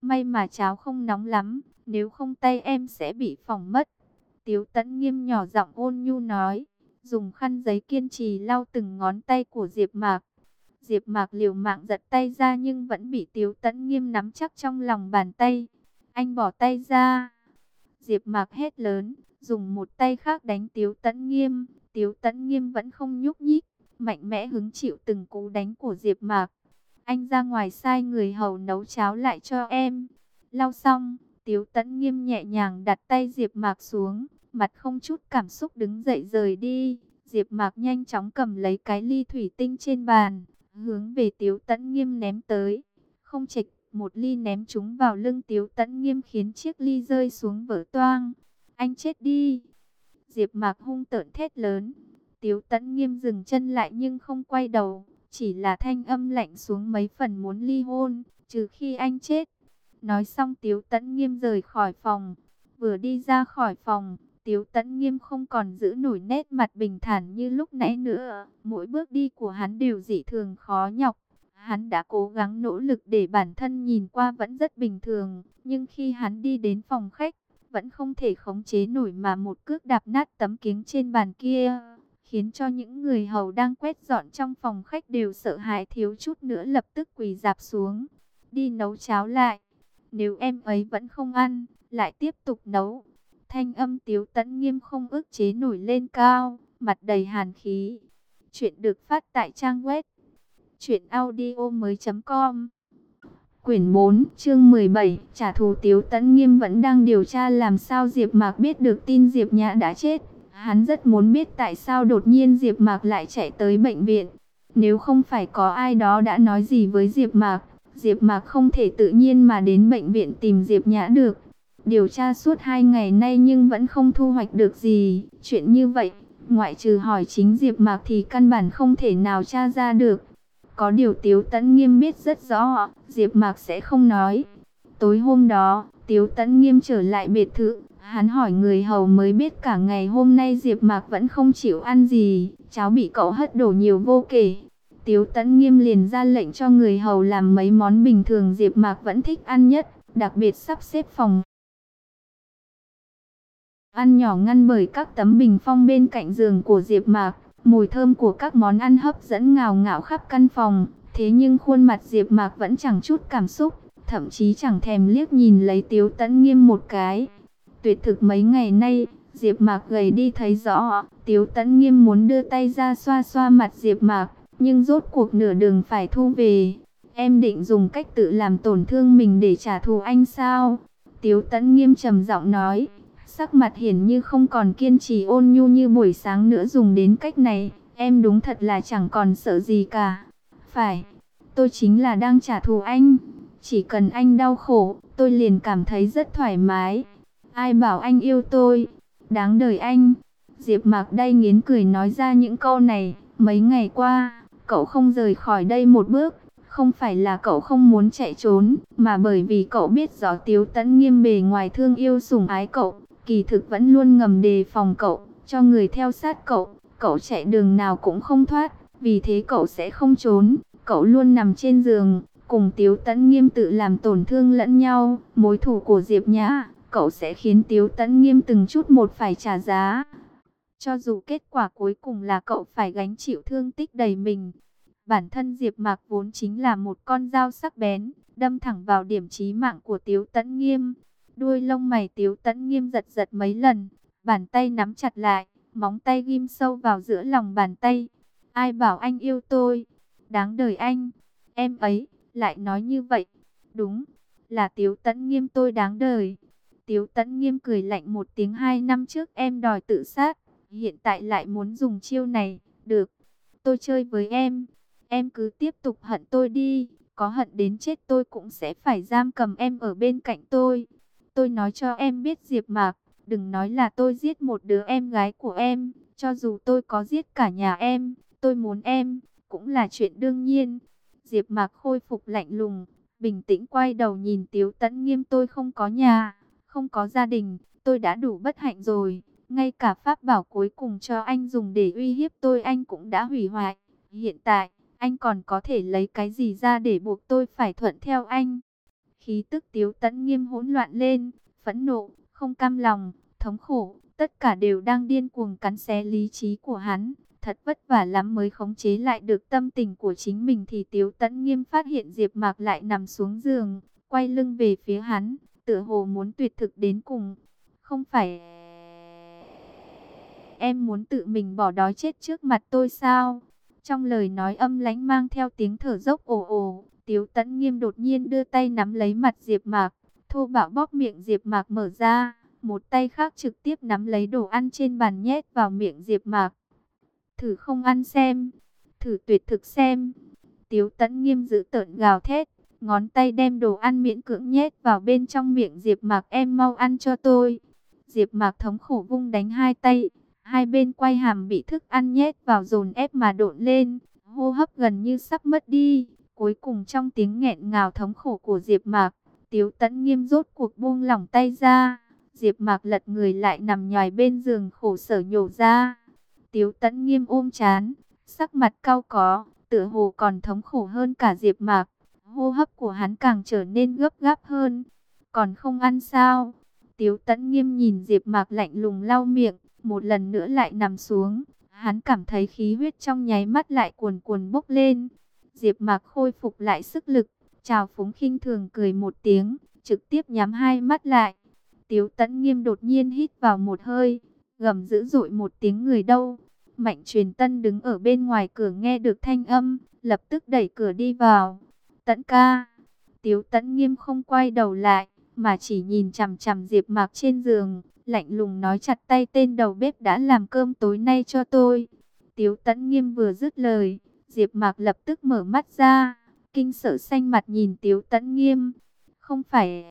May mà cháo không nóng lắm, nếu không tay em sẽ bị phỏng mất. Tiếu tẫn nghiêm nhỏ giọng ôn nhu nói, dùng khăn giấy kiên trì lau từng ngón tay của Diệp Mạc. Diệp Mạc liều mạng giật tay ra nhưng vẫn bị Tiếu Tẫn Nghiêm nắm chắc trong lòng bàn tay. Anh bỏ tay ra. Diệp Mạc hét lớn, dùng một tay khác đánh Tiếu Tẫn Nghiêm. Tiếu Tẫn Nghiêm vẫn không nhúc nhích, mạnh mẽ hứng chịu từng cú đánh của Diệp Mạc. Anh ra ngoài sai người hầu nấu cháo lại cho em. Lau xong, Tiếu Tấn Nghiêm nhẹ nhàng đặt tay Diệp Mạc xuống, mặt không chút cảm xúc đứng dậy rời đi. Diệp Mạc nhanh chóng cầm lấy cái ly thủy tinh trên bàn, hướng về Tiếu Tấn Nghiêm ném tới. Không trịch, một ly ném trúng vào lưng Tiếu Tấn Nghiêm khiến chiếc ly rơi xuống vỡ toang. Anh chết đi. Diệp Mạc hung tợn thét lớn. Tiếu Tấn Nghiêm dừng chân lại nhưng không quay đầu, chỉ là thanh âm lạnh xuống mấy phần muốn ly hôn, trừ khi anh chết. Nói xong Tiếu Tấn Nghiêm rời khỏi phòng. Vừa đi ra khỏi phòng, Tiếu Tấn Nghiêm không còn giữ nổi nét mặt bình thản như lúc nãy nữa. Mỗi bước đi của hắn đều dị thường khó nhọc. Hắn đã cố gắng nỗ lực để bản thân nhìn qua vẫn rất bình thường. Nhưng khi hắn đi đến phòng khách, vẫn không thể khống chế nổi mà một cước đạp nát tấm kính trên bàn kia. Khiến cho những người hầu đang quét dọn trong phòng khách đều sợ hãi thiếu chút nữa lập tức quỳ dạp xuống. Đi nấu cháo lại. Nếu em ấy vẫn không ăn, lại tiếp tục nấu Thanh âm tiếu tẫn nghiêm không ức chế nổi lên cao, mặt đầy hàn khí. Chuyện được phát tại trang web audio com Quyển 4, chương 17, trả thù Tiếu Tấn Nghiêm vẫn đang điều tra làm sao Diệp Mạc biết được tin Diệp Nhã đã chết. Hắn rất muốn biết tại sao đột nhiên Diệp Mạc lại chạy tới bệnh viện. Nếu không phải có ai đó đã nói gì với Diệp Mạc, Diệp Mạc không thể tự nhiên mà đến bệnh viện tìm Diệp Nhã được. Điều tra suốt hai ngày nay nhưng vẫn không thu hoạch được gì. Chuyện như vậy, ngoại trừ hỏi chính Diệp Mạc thì căn bản không thể nào tra ra được. Có điều Tiếu Tấn Nghiêm biết rất rõ, Diệp Mạc sẽ không nói. Tối hôm đó, Tiếu Tấn Nghiêm trở lại biệt thự, hắn hỏi người hầu mới biết cả ngày hôm nay Diệp Mạc vẫn không chịu ăn gì, cháo bị cậu hất đổ nhiều vô kể. Tiếu Tấn Nghiêm liền ra lệnh cho người hầu làm mấy món bình thường Diệp Mạc vẫn thích ăn nhất, đặc biệt sắp xếp phòng ăn nhỏ ngăn bởi các tấm bình phong bên cạnh giường của Diệp Mạc, mùi thơm của các món ăn hấp dẫn ngào ngạo khắp căn phòng, thế nhưng khuôn mặt Diệp Mạc vẫn chẳng chút cảm xúc, thậm chí chẳng thèm liếc nhìn lấy Tiếu Tấn Nghiêm một cái. Tuyệt thực mấy ngày nay, Diệp Mạc gầy đi thấy rõ, Tiếu Tấn Nghiêm muốn đưa tay ra xoa xoa mặt Diệp Mạc, nhưng rốt cuộc nửa đường phải thu về. Em định dùng cách tự làm tổn thương mình để trả thù anh sao? Tiếu Tấn Nghiêm trầm giọng nói, Sắc mặt hiển như không còn kiên trì ôn nhu như buổi sáng nữa dùng đến cách này, em đúng thật là chẳng còn sợ gì cả. Phải, tôi chính là đang trả thù anh. Chỉ cần anh đau khổ, tôi liền cảm thấy rất thoải mái. Ai bảo anh yêu tôi? Đáng đời anh. Diệp Mạc đay nghiến cười nói ra những câu này. Mấy ngày qua, cậu không rời khỏi đây một bước. Không phải là cậu không muốn chạy trốn, mà bởi vì cậu biết rõ Tiếu Tấn Nghiêm bề ngoài thương yêu sủng ái cậu, kỳ thực vẫn luôn ngầm đề phòng cậu, cho người theo sát cậu, cậu chạy đường nào cũng không thoát, vì thế cậu sẽ không trốn, cậu luôn nằm trên giường, cùng Tiếu Tấn Nghiêm tự làm tổn thương lẫn nhau, mối thù của Diệp Nhã, cậu sẽ khiến Tiếu Tấn Nghiêm từng chút một phải trả giá. Cho dù kết quả cuối cùng là cậu phải gánh chịu thương tích đầy mình, bản thân Diệp Mạc vốn chính là một con dao sắc bén, đâm thẳng vào điểm chí mạng của Tiếu Tấn Nghiêm. Đuôi lông mày tiếu Tấn nghiêm giật giật mấy lần, bàn tay nắm chặt lại, móng tay ghim sâu vào giữa lòng bàn tay. Ai bảo anh yêu tôi? Đáng đời anh. Em ấy, lại nói như vậy. Đúng, là tiếu Tấn nghiêm tôi đáng đời. Tiếu tẫn nghiêm cười lạnh một tiếng hai năm trước em đòi tự sát. Hiện tại lại muốn dùng chiêu này. Được, tôi chơi với em. Em cứ tiếp tục hận tôi đi. Có hận đến chết tôi cũng sẽ phải giam cầm em ở bên cạnh tôi. Tôi nói cho em biết Diệp Mạc, đừng nói là tôi giết một đứa em gái của em, cho dù tôi có giết cả nhà em, tôi muốn em, cũng là chuyện đương nhiên. Diệp Mạc khôi phục lạnh lùng, bình tĩnh quay đầu nhìn Tiếu Tấn Nghiêm tôi không có nhà, không có gia đình, tôi đã đủ bất hạnh rồi, ngay cả pháp bảo cuối cùng cho anh dùng để uy hiếp tôi anh cũng đã hủy hoại. Hiện tại, anh còn có thể lấy cái gì ra để buộc tôi phải thuận theo anh? khí tức tiếu tẫn nghiêm hỗn loạn lên, phẫn nộ, không cam lòng, thống khổ, tất cả đều đang điên cuồng cắn xé lý trí của hắn. Thật vất vả lắm mới khống chế lại được tâm tình của chính mình thì tiếu tẫn nghiêm phát hiện Diệp Mạc lại nằm xuống giường, quay lưng về phía hắn, tựa hồ muốn tuyệt thực đến cùng. Không phải em muốn tự mình bỏ đói chết trước mặt tôi sao? Trong lời nói âm lãnh mang theo tiếng thở dốc ồ ồ, Tiếu Tấn Nghiêm đột nhiên đưa tay nắm lấy mặt Diệp Mạc, thô bạo bóp miệng Diệp Mạc mở ra, một tay khác trực tiếp nắm lấy đồ ăn trên bàn nhét vào miệng Diệp Mạc. Thử không ăn xem, thử tuyệt thực xem. Tiếu Tấn Nghiêm giữ tợn gào thét, ngón tay đem đồ ăn miễn cưỡng nhét vào bên trong miệng Diệp Mạc, "Em mau ăn cho tôi." Diệp Mạc thống khổ vung đánh hai tay, hai bên quay hàm bị thức ăn nhét vào dồn ép mà độn lên, hô hấp gần như sắp mất đi. Cuối cùng trong tiếng nghẹn ngào thống khổ của Diệp Mạc, Tiếu Tấn Nghiêm rốt cuộc buông lỏng tay ra. Diệp Mạc lật người lại nằm nhòi bên giường khổ sở nhổ ra. Tiếu Tấn Nghiêm ôm chán, sắc mặt cau có, tựa hồ còn thống khổ hơn cả Diệp Mạc. Hô hấp của hắn càng trở nên gấp gáp hơn. Còn không ăn sao? Tiếu tẫn Nghiêm nhìn Diệp Mạc lạnh lùng lau miệng, một lần nữa lại nằm xuống. Hắn cảm thấy khí huyết trong nháy mắt lại cuồn cuồn bốc lên. Diệp Mạc khôi phục lại sức lực, chào phúng khinh thường cười một tiếng, trực tiếp nhắm hai mắt lại. Tiếu Tấn Nghiêm đột nhiên hít vào một hơi, gầm dữ dội một tiếng người đâu. Mạnh Truyền Tân đứng ở bên ngoài cửa nghe được thanh âm, lập tức đẩy cửa đi vào. Tấn ca. Tiếu Tấn Nghiêm không quay đầu lại, mà chỉ nhìn chằm chằm Diệp Mạc trên giường, lạnh lùng nói chặt tay tên đầu bếp đã làm cơm tối nay cho tôi. Tiếu Tấn Nghiêm vừa dứt lời, Diệp Mạc lập tức mở mắt ra, kinh sợ xanh mặt nhìn Tiếu Tấn Nghiêm. Không phải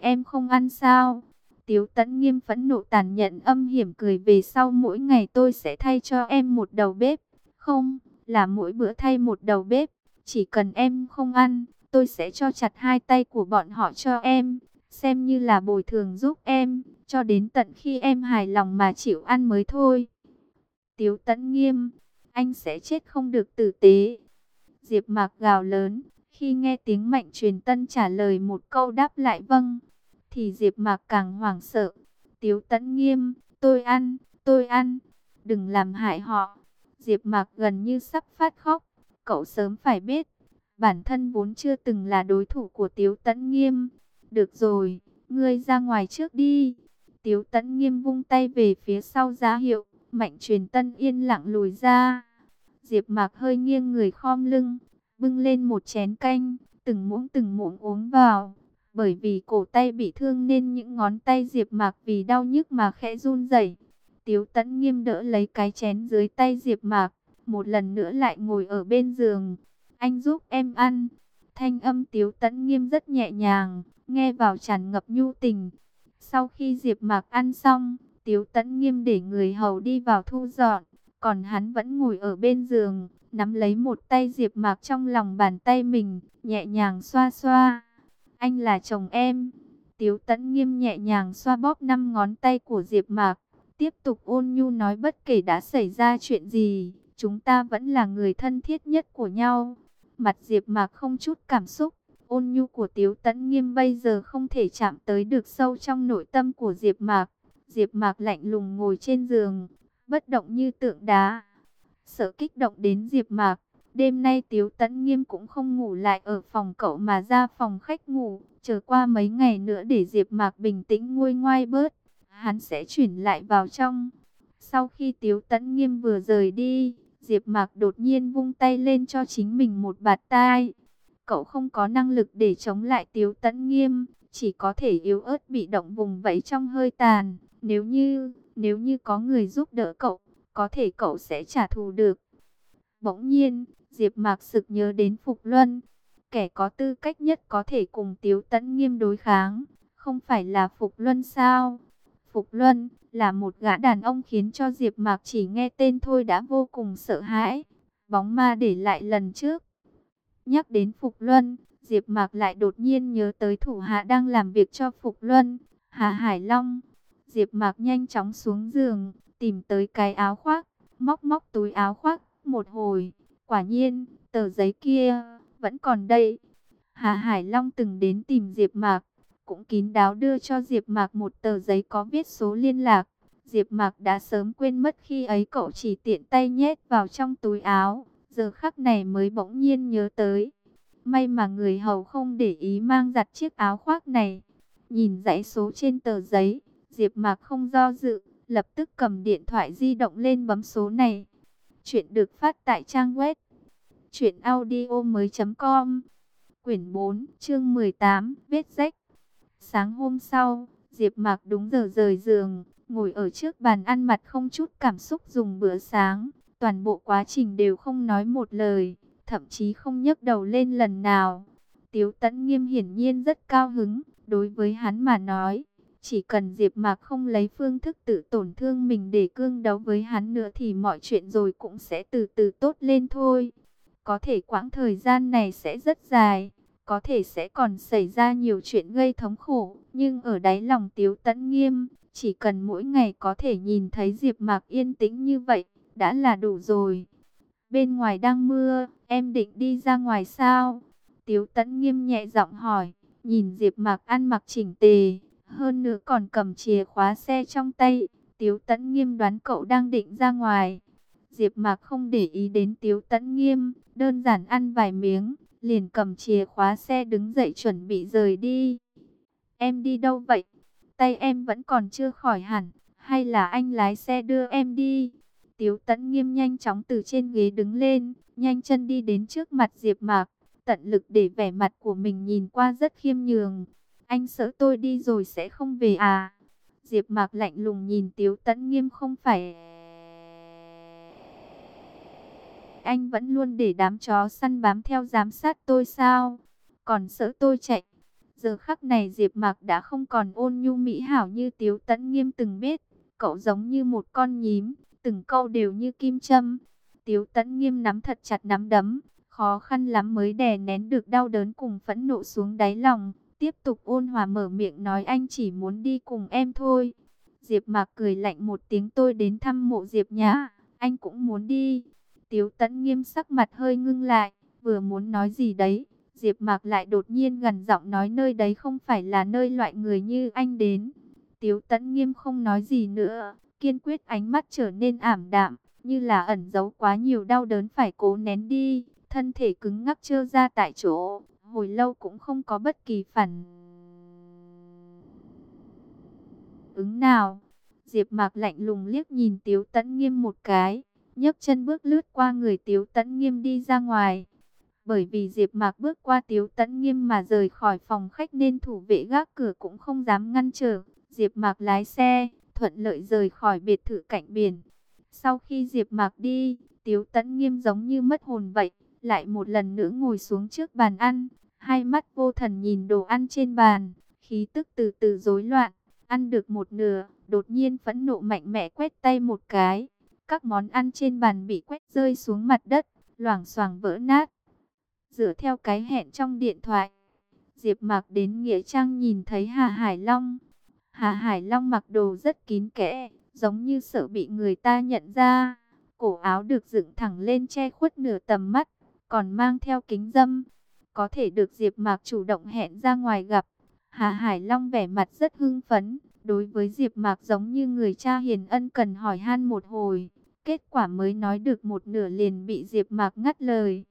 em không ăn sao? Tiếu Tấn Nghiêm phẫn nộ tàn nhẫn âm hiểm cười về sau mỗi ngày tôi sẽ thay cho em một đầu bếp. Không, là mỗi bữa thay một đầu bếp, chỉ cần em không ăn, tôi sẽ cho chặt hai tay của bọn họ cho em, xem như là bồi thường giúp em, cho đến tận khi em hài lòng mà chịu ăn mới thôi. Tiếu tẫn nghiêm, anh sẽ chết không được tử tế. Diệp mạc gào lớn, khi nghe tiếng mạnh truyền tân trả lời một câu đáp lại vâng, thì Diệp mạc càng hoảng sợ. Tiếu tẫn nghiêm, tôi ăn, tôi ăn, đừng làm hại họ. Diệp mạc gần như sắp phát khóc, cậu sớm phải biết, bản thân vốn chưa từng là đối thủ của Tiếu Tấn nghiêm. Được rồi, ngươi ra ngoài trước đi. Tiếu Tấn nghiêm vung tay về phía sau giá hiệu. Mạnh truyền tân yên lặng lùi ra. Diệp mạc hơi nghiêng người khom lưng, bưng lên một chén canh, từng muỗng từng muỗng uống vào. Bởi vì cổ tay bị thương nên những ngón tay Diệp mạc vì đau nhức mà khẽ run rẩy. Tiếu tẫn nghiêm đỡ lấy cái chén dưới tay Diệp mạc, một lần nữa lại ngồi ở bên giường. Anh giúp em ăn. Thanh âm tiếu tẫn nghiêm rất nhẹ nhàng, nghe vào tràn ngập nhu tình. Sau khi Diệp mạc ăn xong, Tiếu tẫn nghiêm để người hầu đi vào thu dọn, còn hắn vẫn ngồi ở bên giường, nắm lấy một tay Diệp Mạc trong lòng bàn tay mình, nhẹ nhàng xoa xoa. Anh là chồng em. Tiếu tẫn nghiêm nhẹ nhàng xoa bóp năm ngón tay của Diệp Mạc, tiếp tục ôn nhu nói bất kể đã xảy ra chuyện gì, chúng ta vẫn là người thân thiết nhất của nhau. Mặt Diệp Mạc không chút cảm xúc, ôn nhu của Tiếu Tấn Nghiêm bây giờ không thể chạm tới được sâu trong nội tâm của Diệp Mạc. Diệp Mạc lạnh lùng ngồi trên giường, bất động như tượng đá. Sợ kích động đến Diệp Mạc, đêm nay Tiếu Tấn Nghiêm cũng không ngủ lại ở phòng cậu mà ra phòng khách ngủ, chờ qua mấy ngày nữa để Diệp Mạc bình tĩnh nguôi ngoai bớt, hắn sẽ chuyển lại vào trong. Sau khi Tiếu Tấn Nghiêm vừa rời đi, Diệp Mạc đột nhiên vung tay lên cho chính mình một bạt tai. Cậu không có năng lực để chống lại Tiếu Tấn Nghiêm, chỉ có thể yếu ớt bị động vùng vẫy trong hơi tàn. Nếu như, nếu như có người giúp đỡ cậu, có thể cậu sẽ trả thù được. Bỗng nhiên, Diệp Mạc sực nhớ đến Phục Luân, kẻ có tư cách nhất có thể cùng Tiếu Tấn Nghiêm đối kháng, không phải là Phục Luân sao? Phục Luân là một gã đàn ông khiến cho Diệp Mạc chỉ nghe tên thôi đã vô cùng sợ hãi. Bóng ma để lại lần trước. Nhắc đến Phục Luân, Diệp Mạc lại đột nhiên nhớ tới thủ hạ đang làm việc cho Phục Luân, Hà Hải Long. Diệp Mạc nhanh chóng xuống giường, tìm tới cái áo khoác, móc móc túi áo khoác một hồi, quả nhiên, tờ giấy kia vẫn còn đây. Hà Hải Long từng đến tìm Diệp Mạc, cũng kín đáo đưa cho Diệp Mạc một tờ giấy có viết số liên lạc. Diệp Mạc đã sớm quên mất khi ấy cậu chỉ tiện tay nhét vào trong túi áo, giờ khắc này mới bỗng nhiên nhớ tới. May mà người hầu không để ý mang giặt chiếc áo khoác này. Nhìn dãy số trên tờ giấy, Diệp Mạc không do dự, lập tức cầm điện thoại di động lên bấm số này. Chuyện được phát tại trang web truyệnaudiomoi.com. Quyển 4, chương 18, vết rách. Sáng hôm sau, Diệp Mạc đúng giờ rời giường, ngồi ở trước bàn ăn mặt không chút cảm xúc dùng bữa sáng, toàn bộ quá trình đều không nói một lời, thậm chí không nhấc đầu lên lần nào. Tiếu Tấn Nghiêm hiển nhiên rất cao hứng, đối với hắn mà nói, chỉ cần Diệp Mạc không lấy phương thức tự tổn thương mình để cương đấu với hắn nữa thì mọi chuyện rồi cũng sẽ từ từ tốt lên thôi. Có thể quãng thời gian này sẽ rất dài, có thể sẽ còn xảy ra nhiều chuyện gây thống khổ, nhưng ở đáy lòng Tiếu Tấn Nghiêm, chỉ cần mỗi ngày có thể nhìn thấy Diệp Mạc yên tĩnh như vậy, đã là đủ rồi. Bên ngoài đang mưa, em định đi ra ngoài sao? Tiếu Tấn Nghiêm nhẹ giọng hỏi, nhìn Diệp Mạc ăn mặc chỉnh tề, hơn nữa còn cầm chìa khóa xe trong tay. Tiếu Tấn Nghiêm đoán cậu đang định ra ngoài. Diệp Mạc không để ý đến Tiếu Tấn Nghiêm, đơn giản ăn vài miếng, liền cầm chìa khóa xe đứng dậy chuẩn bị rời đi. Em đi đâu vậy? Tay em vẫn còn chưa khỏi hẳn, hay là anh lái xe đưa em đi? Tiếu Tẫn Nghiêm nhanh chóng từ trên ghế đứng lên, nhanh chân đi đến trước mặt Diệp Mạc, tận lực để vẻ mặt của mình nhìn qua rất khiêm nhường. Anh sợ tôi đi rồi sẽ không về à? Diệp Mạc lạnh lùng nhìn Tiếu Tẫn Nghiêm không phải anh vẫn luôn để đám chó săn bám theo giám sát tôi sao? Còn sợ tôi chạy. Giờ khắc này Diệp Mạc đã không còn ôn nhu mỹ hảo như Tiếu Tấn Nghiêm từng biết, cậu giống như một con nhím, từng câu đều như kim châm. Tiếu Tấn Nghiêm nắm thật chặt nắm đấm, khó khăn lắm mới đè nén được đau đớn cùng phẫn nộ xuống đáy lòng, tiếp tục ôn hòa mở miệng nói anh chỉ muốn đi cùng em thôi. Diệp Mạc cười lạnh một tiếng tôi đến thăm mộ Diệp nhà, anh cũng muốn đi. Tiếu Tẫn Nghiêm sắc mặt hơi ngưng lại, vừa muốn nói gì đấy, Diệp Mạc lại đột nhiên gần giọng nói nơi đấy không phải là nơi loại người như anh đến. Tiếu Tấn Nghiêm không nói gì nữa, kiên quyết ánh mắt trở nên ảm đạm, như là ẩn giấu quá nhiều đau đớn phải cố nén đi, thân thể cứng ngắc trơ ra tại chỗ, hồi lâu cũng không có bất kỳ phản ứng nào. Diệp Mạc lạnh lùng liếc nhìn Tiếu Tấn Nghiêm một cái, nhấc chân bước lướt qua người Tiếu Tấn Nghiêm đi ra ngoài. Bởi vì Diệp Mạc bước qua Tiếu Tấn Nghiêm mà rời khỏi phòng khách nên thủ vệ gác cửa cũng không dám ngăn trở. Diệp Mạc lái xe, thuận lợi rời khỏi biệt thự cạnh biển. Sau khi Diệp Mạc đi, Tiếu Tấn Nghiêm giống như mất hồn vậy, lại một lần nữa ngồi xuống trước bàn ăn, hai mắt vô thần nhìn đồ ăn trên bàn, khí tức từ từ rối loạn, ăn được một nửa, đột nhiên phẫn nộ mạnh mẽ quét tay một cái, các món ăn trên bàn bị quét rơi xuống mặt đất, loảng xoảng vỡ nát. Dựa theo cái hẹn trong điện thoại, Diệp Mạc đến Nghĩa Trang nhìn thấy Hà Hải Long. Hà Hải Long mặc đồ rất kín kẽ, giống như sợ bị người ta nhận ra. Cổ áo được dựng thẳng lên che khuất nửa tầm mắt, còn mang theo kính dâm. Có thể được Diệp Mạc chủ động hẹn ra ngoài gặp. Hà Hải Long vẻ mặt rất hưng phấn, đối với Diệp Mạc giống như người cha hiền ân cần hỏi han một hồi. Kết quả mới nói được một nửa liền bị Diệp Mạc ngắt lời.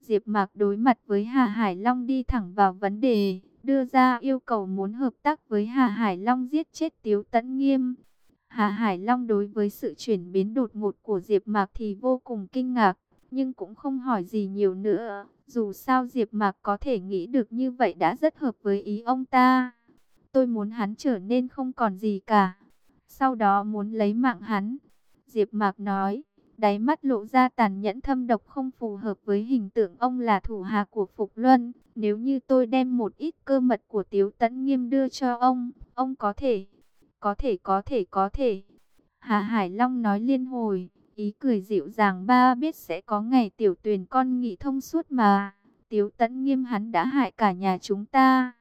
Diệp Mạc đối mặt với Hà Hải Long đi thẳng vào vấn đề, đưa ra yêu cầu muốn hợp tác với Hà Hải Long giết chết Tiếu Tấn Nghiêm. Hà Hải Long đối với sự chuyển biến đột ngột của Diệp Mạc thì vô cùng kinh ngạc, nhưng cũng không hỏi gì nhiều nữa. Dù sao Diệp Mạc có thể nghĩ được như vậy đã rất hợp với ý ông ta. Tôi muốn hắn trở nên không còn gì cả. Sau đó muốn lấy mạng hắn. Diệp Mạc nói, đáy mắt lộ ra tàn nhẫn thâm độc không phù hợp với hình tượng ông là thủ hạ của Phục Luân. Nếu như tôi đem một ít cơ mật của Tiếu Tấn Nghiêm đưa cho ông, ông có thể, có thể, có thể, có thể. Hà Hải Long nói liên hồi, ý cười dịu dàng ba biết sẽ có ngày tiểu tuyền con nghị thông suốt mà. Tiếu Tấn Nghiêm hắn đã hại cả nhà chúng ta.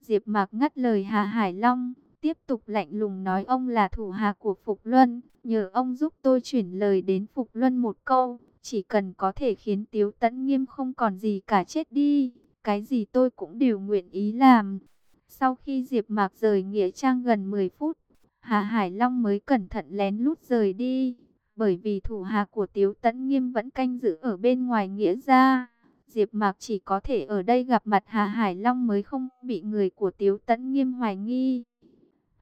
Diệp Mạc ngắt lời Hà Hải Long, tiếp tục lạnh lùng nói ông là thủ hạ của Phục Luân, nhờ ông giúp tôi chuyển lời đến Phục Luân một câu, chỉ cần có thể khiến Tiếu Tấn Nghiêm không còn gì cả chết đi, cái gì tôi cũng đều nguyện ý làm. Sau khi Diệp Mạc rời Nghĩa Trang gần 10 phút, Hà Hải Long mới cẩn thận lén lút rời đi, bởi vì thủ hạ của Tiếu Tấn Nghiêm vẫn canh giữ ở bên ngoài Nghĩa gia. Diệp Mạc chỉ có thể ở đây gặp mặt Hà Hải Long mới không bị người của Tiếu Tấn Nghiêm hoài nghi.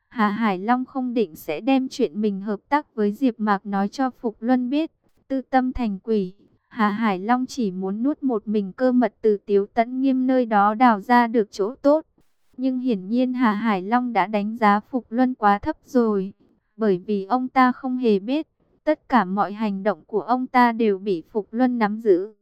Hà Hải Long không định sẽ đem chuyện mình hợp tác với Diệp Mạc nói cho Phục Luân biết, tư tâm thành quỷ. Hà Hải Long chỉ muốn nuốt một mình cơ mật từ Tiếu Tấn Nghiêm nơi đó đào ra được chỗ tốt. Nhưng hiển nhiên Hà Hải Long đã đánh giá Phục Luân quá thấp rồi, bởi vì ông ta không hề biết, tất cả mọi hành động của ông ta đều bị Phục Luân nắm giữ.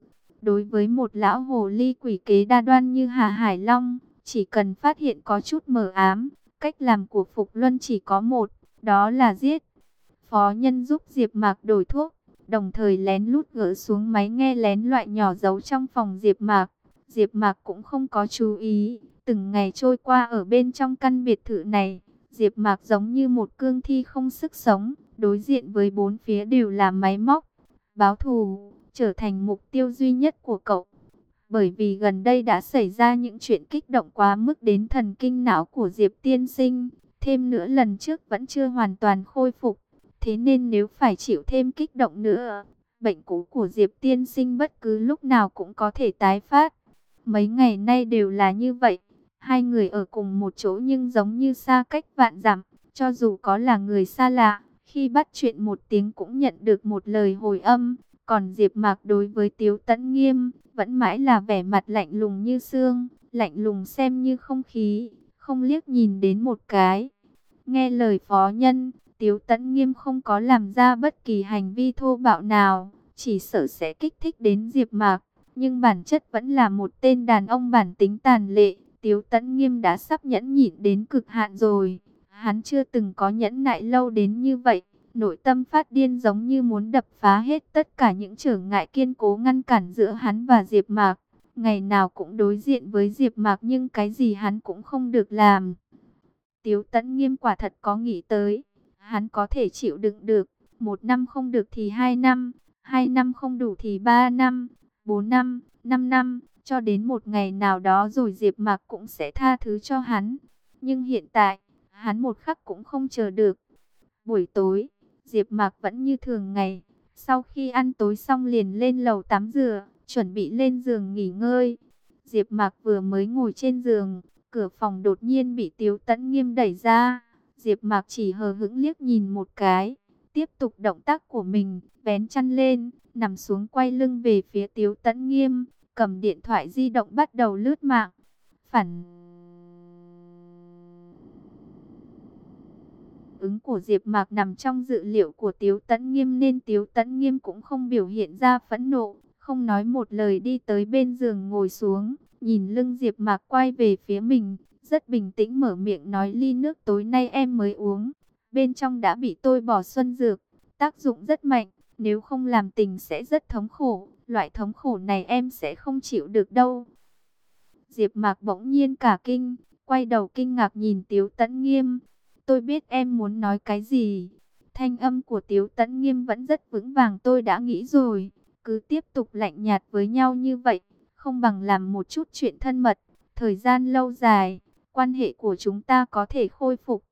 Đối với một lão hồ ly quỷ kế đa đoan như Hà Hải Long, chỉ cần phát hiện có chút mờ ám, cách làm của Phục Luân chỉ có một, đó là giết. Phó nhân giúp Diệp Mạc đổi thuốc, đồng thời lén lút gỡ xuống máy nghe lén loại nhỏ giấu trong phòng Diệp Mạc. Diệp Mạc cũng không có chú ý, từng ngày trôi qua ở bên trong căn biệt thự này, Diệp Mạc giống như một cương thi không sức sống, đối diện với bốn phía đều là máy móc. Báo thù trở thành mục tiêu duy nhất của cậu. Bởi vì gần đây đã xảy ra những chuyện kích động quá mức đến thần kinh não của Diệp Tiên Sinh, thêm nữa lần trước vẫn chưa hoàn toàn khôi phục. Thế nên nếu phải chịu thêm kích động nữa, bệnh cũ của Diệp Tiên Sinh bất cứ lúc nào cũng có thể tái phát. Mấy ngày nay đều là như vậy, hai người ở cùng một chỗ nhưng giống như xa cách vạn dặm, cho dù có là người xa lạ, khi bắt chuyện một tiếng cũng nhận được một lời hồi âm. Còn Diệp Mạc đối với Tiếu Tấn Nghiêm, vẫn mãi là vẻ mặt lạnh lùng như xương, lạnh lùng xem như không khí, không liếc nhìn đến một cái. Nghe lời phó nhân, Tiếu Tấn Nghiêm không có làm ra bất kỳ hành vi thô bạo nào, chỉ sợ sẽ kích thích đến Diệp Mạc, nhưng bản chất vẫn là một tên đàn ông bản tính tàn lệ. Tiếu Tấn Nghiêm đã sắp nhẫn nhịn đến cực hạn rồi, hắn chưa từng có nhẫn nại lâu đến như vậy nội tâm phát điên giống như muốn đập phá hết tất cả những trở ngại kiên cố ngăn cản giữa hắn và Diệp Mạc. Ngày nào cũng đối diện với Diệp Mạc nhưng cái gì hắn cũng không được làm. Tiếu Tấn Nghiêm quả thật có nghĩ tới, hắn có thể chịu đựng được, một năm không được thì hai năm, hai năm không đủ thì ba năm, bốn năm, năm năm, cho đến một ngày nào đó rồi Diệp Mạc cũng sẽ tha thứ cho hắn. Nhưng hiện tại, hắn một khắc cũng không chờ được. Buổi tối, Diệp Mạc vẫn như thường ngày, sau khi ăn tối xong liền lên lầu tắm rửa, chuẩn bị lên giường nghỉ ngơi. Diệp Mạc vừa mới ngồi trên giường, cửa phòng đột nhiên bị Tiếu Tấn Nghiêm đẩy ra. Diệp Mạc chỉ hờ hững liếc nhìn một cái, tiếp tục động tác của mình, vén chăn lên, nằm xuống quay lưng về phía Tiếu Tấn Nghiêm, cầm điện thoại di động bắt đầu lướt mạng. Phản ứng của Diệp Mạc nằm trong dự liệu của Tiếu Tấn Nghiêm nên Tiếu Tấn Nghiêm cũng không biểu hiện ra phẫn nộ, không nói một lời đi tới bên giường ngồi xuống, nhìn lưng Diệp Mạc quay về phía mình, rất bình tĩnh mở miệng nói ly nước tối nay em mới uống, bên trong đã bị tôi bỏ xuân dược, tác dụng rất mạnh, nếu không làm tình sẽ rất thống khổ, loại thống khổ này em sẽ không chịu được đâu. Diệp Mạc bỗng nhiên cả kinh, quay đầu kinh ngạc nhìn Tiếu Tấn Nghiêm. Tôi biết em muốn nói cái gì. Thanh âm của Tiếu Tấn Nghiêm vẫn rất vững vàng tôi đã nghĩ rồi. Cứ tiếp tục lạnh nhạt với nhau như vậy, không bằng làm một chút chuyện thân mật. Thời gian lâu dài, quan hệ của chúng ta có thể khôi phục.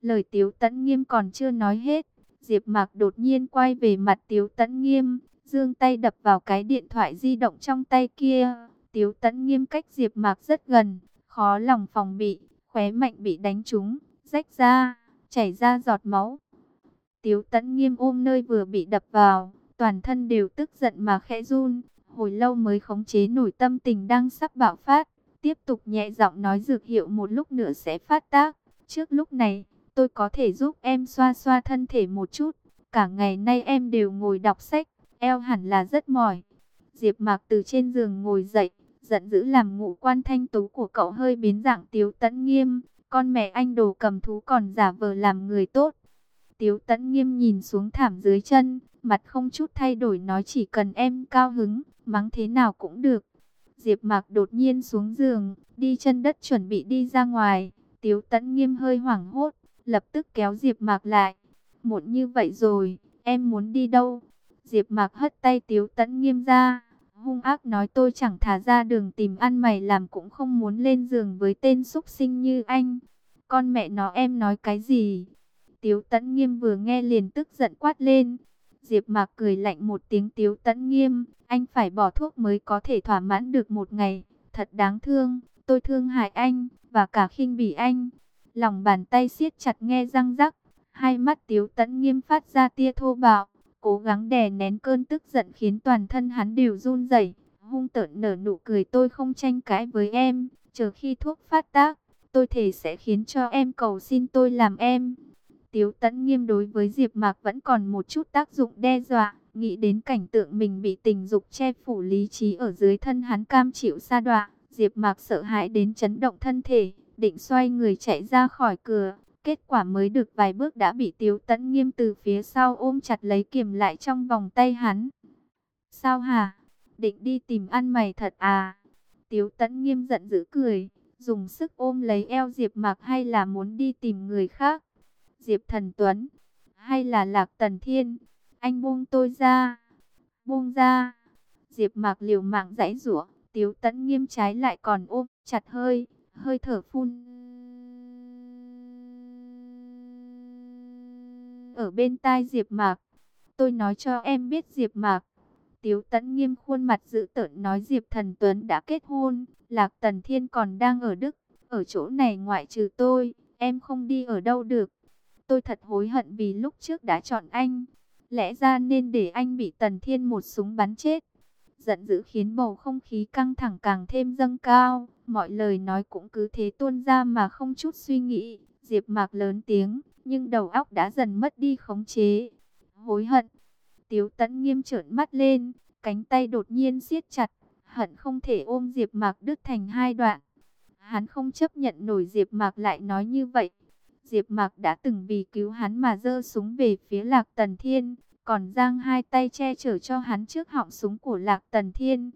Lời Tiếu Tấn Nghiêm còn chưa nói hết. Diệp Mạc đột nhiên quay về mặt Tiếu Tấn Nghiêm, dương tay đập vào cái điện thoại di động trong tay kia. Tiếu Tấn Nghiêm cách Diệp Mạc rất gần, khó lòng phòng bị, khóe mạnh bị đánh trúng rách ra, chảy ra giọt máu. Tiếu tẫn nghiêm ôm nơi vừa bị đập vào, toàn thân đều tức giận mà khẽ run, hồi lâu mới khống chế nổi tâm tình đang sắp bạo phát, tiếp tục nhẹ giọng nói dược hiệu một lúc nữa sẽ phát tác. Trước lúc này, tôi có thể giúp em xoa xoa thân thể một chút, cả ngày nay em đều ngồi đọc sách, eo hẳn là rất mỏi. Diệp Mạc từ trên giường ngồi dậy, giận dữ làm ngũ quan thanh tú của cậu hơi biến dạng Tiếu Tẫn Nghiêm, con mẹ anh đồ cầm thú còn giả vờ làm người tốt. Tiếu tẫn nghiêm nhìn xuống thảm dưới chân, mặt không chút thay đổi nói chỉ cần em cao hứng, mắng thế nào cũng được. Diệp Mạc đột nhiên xuống giường, đi chân đất chuẩn bị đi ra ngoài. Tiếu tẫn nghiêm hơi hoảng hốt, lập tức kéo Diệp Mạc lại. Muộn như vậy rồi, em muốn đi đâu? Diệp Mạc hất tay Tiếu Tấn Nghiêm ra, hung ác nói tôi chẳng thả ra đường tìm ăn mày làm cũng không muốn lên giường với tên xúc sinh như anh. Con mẹ nó em nói cái gì? Tiếu Tấn Nghiêm vừa nghe liền tức giận quát lên. Diệp Mạc cười lạnh một tiếng Tiếu Tấn Nghiêm, anh phải bỏ thuốc mới có thể thỏa mãn được một ngày, thật đáng thương, tôi thương hại anh và cả khinh bỉ anh. Lòng bàn tay siết chặt nghe răng rắc, hai mắt Tiếu Tấn Nghiêm phát ra tia thô bạo, cố gắng đè nén cơn tức giận khiến toàn thân hắn đều run rẩy, hung tợn nở nụ cười tôi không tranh cãi với em, chờ khi thuốc phát tác, tôi thể sẽ khiến cho em cầu xin tôi làm em. Tiếu Tấn Nghiêm đối với Diệp Mạc vẫn còn một chút tác dụng đe dọa, nghĩ đến cảnh tượng mình bị tình dục che phủ lý trí ở dưới thân hắn cam chịu sa đọa, Diệp Mạc sợ hãi đến chấn động thân thể, định xoay người chạy ra khỏi cửa, kết quả mới được vài bước đã bị Tiếu Tấn Nghiêm từ phía sau ôm chặt lấy kiềm lại trong vòng tay hắn. "Sao hả? Định đi tìm ăn mày thật à?" Tiếu Tấn Nghiêm giận dữ cười, dùng sức ôm lấy eo Diệp Mạc hay là muốn đi tìm người khác? Diệp Thần Tuấn, hay là Lạc Tần Thiên, anh buông tôi ra, buông ra. Diệp Mạc liều mạng giãy giụa, Tiếu Tấn Nghiêm trái lại còn ôm chặt hơi, hơi thở phun. Ở bên tai Diệp Mạc, tôi nói cho em biết Diệp Mạc. Tiếu Tấn Nghiêm khuôn mặt dữ tợn nói Diệp Thần Tuấn đã kết hôn, Lạc Tần Thiên còn đang ở Đức, ở chỗ này ngoại trừ tôi, em không đi ở đâu được. Tôi thật hối hận vì lúc trước đã chọn anh. Lẽ ra nên để anh bị Tần Thiên một súng bắn chết. Giận dữ khiến bầu không khí căng thẳng càng thêm dâng cao. Mọi lời nói cũng cứ thế tuôn ra mà không chút suy nghĩ. Diệp Mạc lớn tiếng, nhưng đầu óc đã dần mất đi khống chế. Hối hận. Tiếu Tấn nghiêm trợn mắt lên, cánh tay đột nhiên siết chặt, hận không thể ôm Diệp Mạc đứt thành hai đoạn. Hắn không chấp nhận nổi Diệp Mạc lại nói như vậy, Diệp Mạc đã từng vì cứu hắn mà giơ súng về phía Lạc Tần Thiên, còn giang hai tay che chở cho hắn trước họng súng của Lạc Tần Thiên.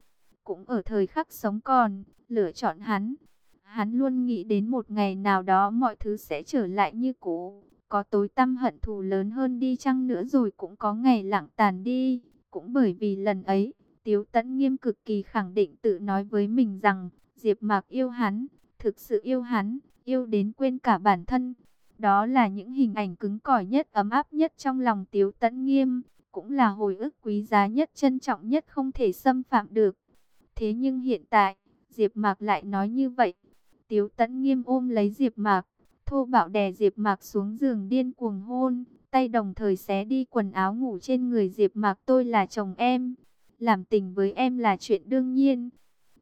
Cũng ở thời khắc sống còn, lựa chọn hắn. Hắn luôn nghĩ đến một ngày nào đó mọi thứ sẽ trở lại như cũ. Có tối tâm hận thù lớn hơn đi chăng nữa rồi cũng có ngày lặng tàn đi. Cũng bởi vì lần ấy, Tiếu Tấn Nghiêm cực kỳ khẳng định tự nói với mình rằng, Diệp Mạc yêu hắn, thực sự yêu hắn, yêu đến quên cả bản thân. Đó là những hình ảnh cứng cỏi nhất, ấm áp nhất trong lòng Tiếu Tấn Nghiêm, cũng là hồi ức quý giá nhất, trân trọng nhất không thể xâm phạm được. Thế nhưng hiện tại, Diệp Mạc lại nói như vậy. Tiếu Tấn Nghiêm ôm lấy Diệp Mạc, thô bạo đè Diệp Mạc xuống giường điên cuồng hôn, tay đồng thời xé đi quần áo ngủ trên người Diệp Mạc, "Tôi là chồng em, làm tình với em là chuyện đương nhiên."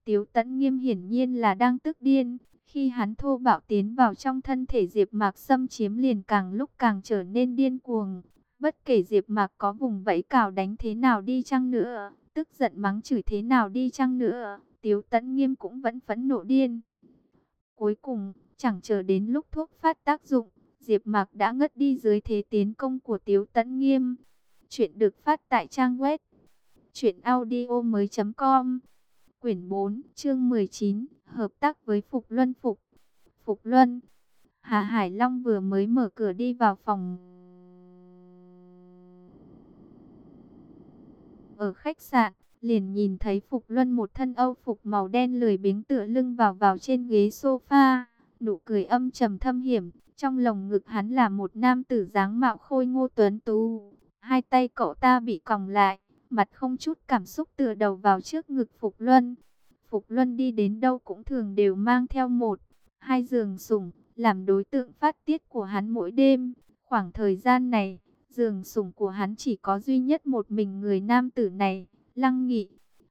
Tiếu Tấn Nghiêm hiển nhiên là đang tức điên, khi hắn thô bạo tiến vào trong thân thể Diệp Mạc xâm chiếm liền càng lúc càng trở nên điên cuồng. Bất kể Diệp Mạc có vùng vẫy cào đánh thế nào đi chăng nữa, tức giận mắng chửi thế nào đi chăng nữa, Tiếu Tấn Nghiêm cũng vẫn phẫn nộ điên. Cuối cùng, chẳng chờ đến lúc thuốc phát tác dụng, Diệp Mạc đã ngất đi dưới thế tiến công của Tiếu Tấn Nghiêm. Chuyện được phát tại trang web truyệnaudiomoi.com. Quyển 4, chương 19 hợp tác với Phục Luân Phục. Phục Luân, Hà Hải Long vừa mới mở cửa đi vào phòng. Ở khách sạn, liền nhìn thấy Phục Luân một thân âu phục màu đen lười biếng tựa lưng vào vào trên ghế sofa, nụ cười âm trầm thâm hiểm, trong lồng ngực hắn là một nam tử dáng mạo khôi ngô tuấn tú, hai tay cậu ta bị còng lại, mặt không chút cảm xúc tựa đầu vào trước ngực Phục Luân. Phục Luân đi đến đâu cũng thường đều mang theo một, hai giường sủng, làm đối tượng phát tiết của hắn mỗi đêm. Khoảng thời gian này, giường sủng của hắn chỉ có duy nhất một mình người nam tử này, Lăng Nghị.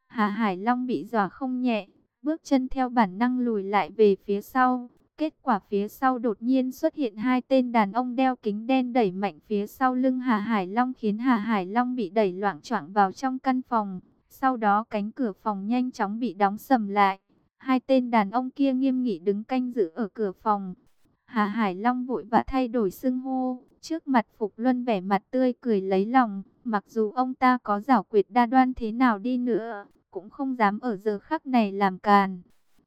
Hà Hải Long bị dọa không nhẹ, bước chân theo bản năng lùi lại về phía sau. Kết quả phía sau đột nhiên xuất hiện hai tên đàn ông đeo kính đen đẩy mạnh phía sau lưng Hà Hải Long khiến Hà Hải Long bị đẩy loạn choạng vào trong căn phòng. Sau đó cánh cửa phòng nhanh chóng bị đóng sầm lại. Hai tên đàn ông kia nghiêm nghị đứng canh giữ ở cửa phòng. Hà Hải Long vội vã thay đổi xưng hô. Trước mặt Phục Luân vẻ mặt tươi cười lấy lòng. Mặc dù ông ta có giảo quyệt đa đoan thế nào đi nữa. Cũng không dám ở giờ khắc này làm càn.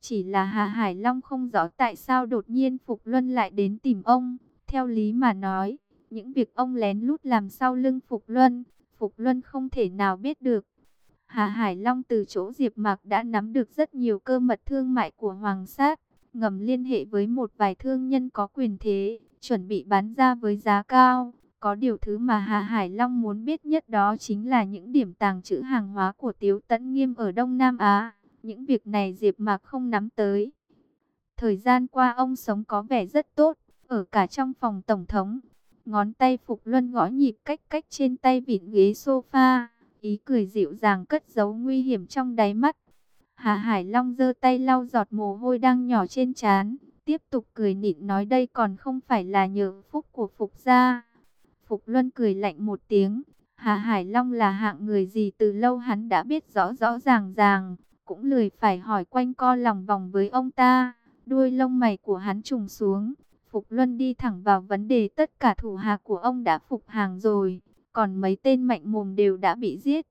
Chỉ là Hà Hải Long không rõ tại sao đột nhiên Phục Luân lại đến tìm ông. Theo lý mà nói, những việc ông lén lút làm sau lưng Phục Luân Phục Luân không thể nào biết được. Hà Hải Long từ chỗ Diệp Mạc đã nắm được rất nhiều cơ mật thương mại của Hoàng Sát, ngầm liên hệ với một vài thương nhân có quyền thế, chuẩn bị bán ra với giá cao. Có điều thứ mà Hà Hải Long muốn biết nhất đó chính là những điểm tàng trữ hàng hóa của Tiếu Tấn Nghiêm ở Đông Nam Á. Những việc này Diệp Mạc không nắm tới. Thời gian qua ông sống có vẻ rất tốt, ở cả trong phòng tổng thống. Ngón tay Phục Luân gõ nhịp cách cách trên tay vịn ghế sofa, ý cười dịu dàng cất giấu nguy hiểm trong đáy mắt. Hạ Hải Long giơ tay lau giọt mồ hôi đang nhỏ trên trán, tiếp tục cười nịnh nói đây còn không phải là nhờ phúc của Phục gia. Phục Luân cười lạnh một tiếng, Hạ Hải Long là hạng người gì từ lâu hắn đã biết rõ rõ ràng ràng, cũng lười phải hỏi quanh co lòng vòng với ông ta. Đuôi lông mày của hắn trùng xuống, Phục Luân đi thẳng vào vấn đề tất cả thủ hạ của ông đã phục hàng rồi, còn mấy tên mạnh mồm đều đã bị giết.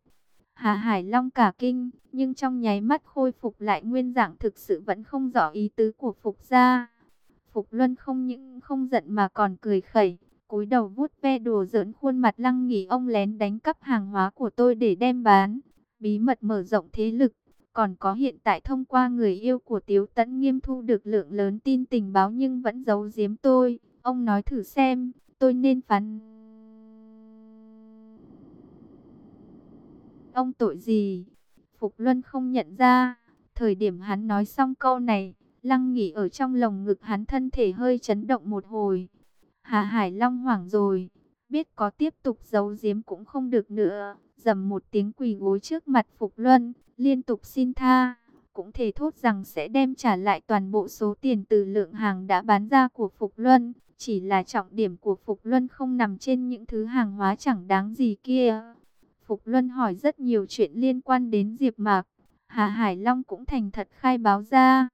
hà Hải Long cả kinh, nhưng trong nháy mắt khôi phục lại nguyên dạng thực sự vẫn không rõ ý tứ của Phục gia. Phục Luân không những không giận mà còn cười khẩy, cúi đầu vuốt ve đồ giỡn khuôn mặt lăng nghỉ ông lén đánh cắp hàng hóa của tôi để đem bán, bí mật mở rộng thế lực. Còn có hiện tại thông qua người yêu của Tiếu Tấn Nghiêm thu được lượng lớn tin tình báo nhưng vẫn giấu giếm tôi. Ông nói thử xem, tôi nên phán... Ông tội gì? Phục Luân không nhận ra. Thời điểm hắn nói xong câu này, Lăng nghỉ ở trong lồng ngực hắn thân thể hơi chấn động một hồi. Hà Hải Long hoảng rồi, biết có tiếp tục giấu giếm cũng không được nữa. Dầm một tiếng quỳ gối trước mặt Phục Luân, liên tục xin tha. Cũng thể thốt rằng sẽ đem trả lại toàn bộ số tiền từ lượng hàng đã bán ra của Phục Luân. Chỉ là trọng điểm của Phục Luân không nằm trên những thứ hàng hóa chẳng đáng gì kia. Phục Luân hỏi rất nhiều chuyện liên quan đến Diệp Mạc. Hà Hải Long cũng thành thật khai báo ra.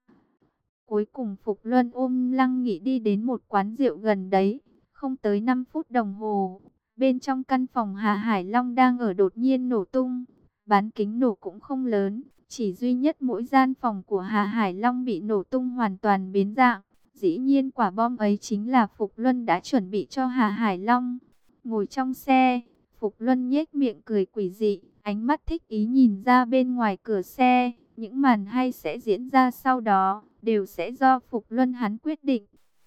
Cuối cùng Phục Luân ôm Lăng Nghị đi đến một quán rượu gần đấy. Không tới 5 phút đồng hồ, bên trong căn phòng Hà Hải Long đang ở đột nhiên nổ tung. Bán kính nổ cũng không lớn, chỉ duy nhất mỗi gian phòng của Hà Hải Long bị nổ tung hoàn toàn biến dạng. Dĩ nhiên quả bom ấy chính là Phục Luân đã chuẩn bị cho Hà Hải Long. Ngồi trong xe, Phục Luân nhếch miệng cười quỷ dị, ánh mắt thích ý nhìn ra bên ngoài cửa xe. Những màn hay sẽ diễn ra sau đó, đều sẽ do Phục Luân hắn quyết định.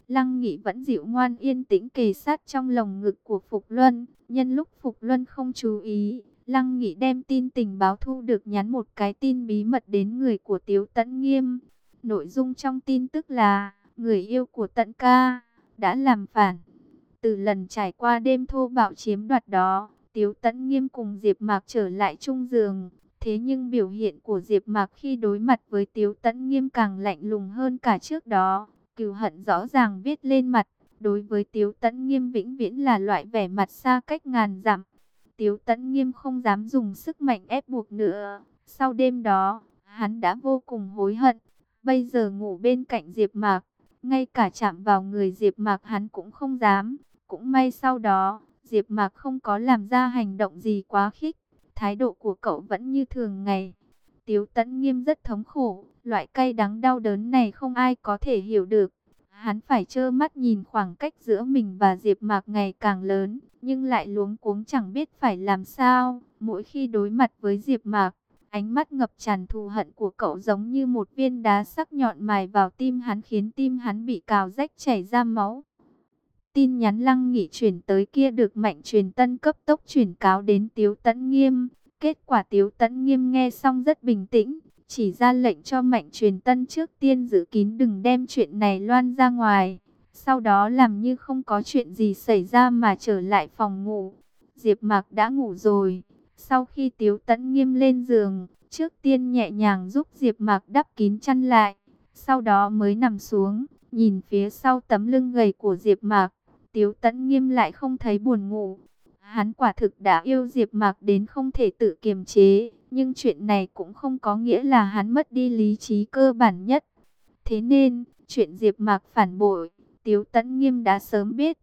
Lăng Nghị vẫn dịu ngoan yên tĩnh kề sát trong lồng ngực của Phục Luân. Nhân lúc Phục Luân không chú ý, Lăng Nghị đem tin tình báo thu được nhắn một cái tin bí mật đến người của Tiếu Tấn Nghiêm. Nội dung trong tin tức là, người yêu của Tận Ca, đã làm phản. Từ lần trải qua đêm thô bạo chiếm đoạt đó, Tiếu Tấn Nghiêm cùng Diệp Mạc trở lại chung giường. Thế nhưng biểu hiện của Diệp Mạc khi đối mặt với Tiếu Tấn Nghiêm càng lạnh lùng hơn cả trước đó. Cừu hận rõ ràng viết lên mặt, đối với Tiếu Tấn Nghiêm vĩnh viễn là loại vẻ mặt xa cách ngàn dặm. Tiếu Tấn Nghiêm không dám dùng sức mạnh ép buộc nữa. Sau đêm đó, hắn đã vô cùng hối hận. Bây giờ ngủ bên cạnh Diệp Mạc, ngay cả chạm vào người Diệp Mạc hắn cũng không dám. Cũng may sau đó, Diệp Mạc không có làm ra hành động gì quá khích, thái độ của cậu vẫn như thường ngày. Tiếu Tấn Nghiêm rất thống khổ, loại cay đắng đau đớn này không ai có thể hiểu được. Hắn phải trơ mắt nhìn khoảng cách giữa mình và Diệp Mạc ngày càng lớn, nhưng lại luống cuống chẳng biết phải làm sao. Mỗi khi đối mặt với Diệp Mạc, ánh mắt ngập tràn thù hận của cậu giống như một viên đá sắc nhọn mài vào tim hắn khiến tim hắn bị cào rách chảy ra máu. Tin nhắn Lăng Nghị chuyển tới kia được Mạnh Truyền Tân cấp tốc chuyển cáo đến Tiếu Tấn Nghiêm. Kết quả Tiếu Tấn Nghiêm nghe xong rất bình tĩnh, chỉ ra lệnh cho Mạnh Truyền Tân trước tiên giữ kín đừng đem chuyện này loan ra ngoài. Sau đó làm như không có chuyện gì xảy ra mà trở lại phòng ngủ. Diệp Mạc đã ngủ rồi. Sau khi Tiếu Tấn Nghiêm lên giường, trước tiên nhẹ nhàng giúp Diệp Mạc đắp kín chăn lại, sau đó mới nằm xuống, nhìn phía sau tấm lưng gầy của Diệp Mạc. Tiếu Tấn Nghiêm lại không thấy buồn ngủ. Hắn quả thực đã yêu Diệp Mạc đến không thể tự kiềm chế, nhưng chuyện này cũng không có nghĩa là hắn mất đi lý trí cơ bản nhất. Thế nên, chuyện Diệp Mạc phản bội, Tiếu Tấn Nghiêm đã sớm biết.